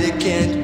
it can't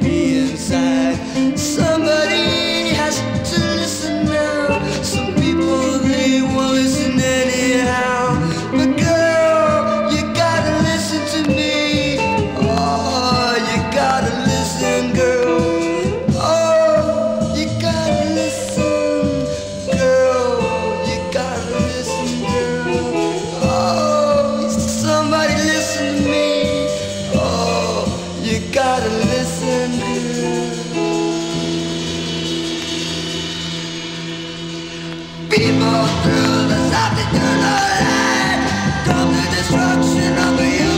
People through the soft eternal light Come to destruction of the